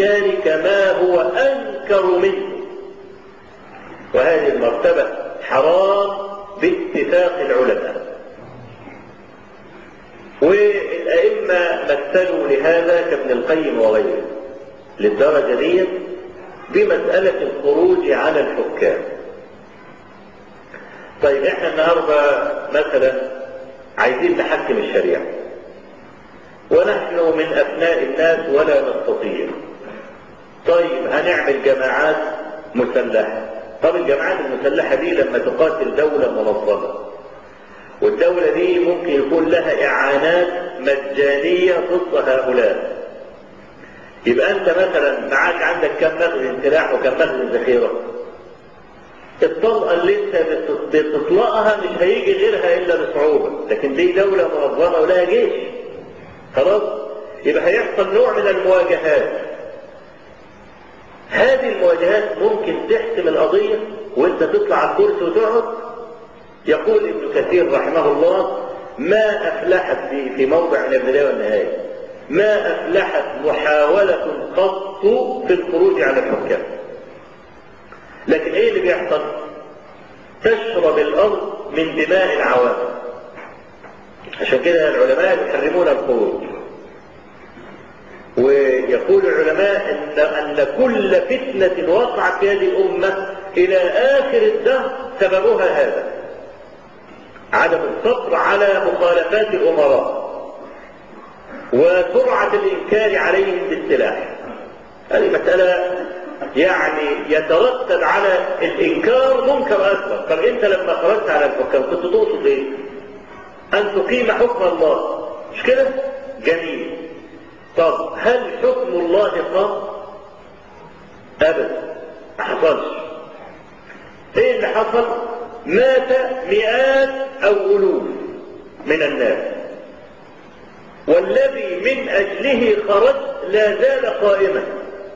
الإنكار كما هو أنكر منه. وهذه المرتبة حرام باتفاق العلماء. والأئمة مثلوا لهذا كابن القيم وغيره للدرجة دي بمسألة الخروج على الحكام. طيب إحنا النهاردة مثلا عايزين نحكم الشريعة. ونحن من أبناء الناس ولا نستطيع. طيب هنعمل جماعات مسلحة. طب الجماعات المسلحة دي لما تقاتل دولة منظمة والدولة دي ممكن يكون لها إعانات مجانية ضد هؤلاء. يبقى أنت مثلا معاك عندك كم مخزن سلاح وكم مخزن ذخيرة. الطلقة اللي أنت بتطلقها مش هيجي غيرها إلا بصعوبة لكن دي دولة منظمة ولها جيش. خلاص؟ يبقى هيحصل نوع من المواجهات. هذه المواجهات ممكن تحسم القضية وانت تطلع على الكرسي وتقعد. يقول ابن كثير رحمه الله ما أفلحت في, في موضع من البداية والنهاية. ما أفلحت محاولة قط في الخروج على الحكام. لكن إيه اللي بيحصل؟ تشرب الأرض من دماء العوام. عشان كده العلماء يحرمون الخروج. ويقول العلماء أن, أن كل فتنة وقعت في هذه الأمة إلى آخر الدهر سببها هذا. عدم الصبر على مخالفات الأمراء وسرعة الإنكار عليهم بالسلاح. هذه مسألة يعني يترتب على الإنكار منكر أكبر. طب أنت لما خرجت على الحكام كنت تقصد إيه؟ أن تقيم حكم الله. مش كده؟ جميل. طب هل حكم الله قام؟ أبدا ما حصلش إيه اللي حصل؟ مات مئات أو ألوف من الناس والذي من أجله خرج لا زال قائما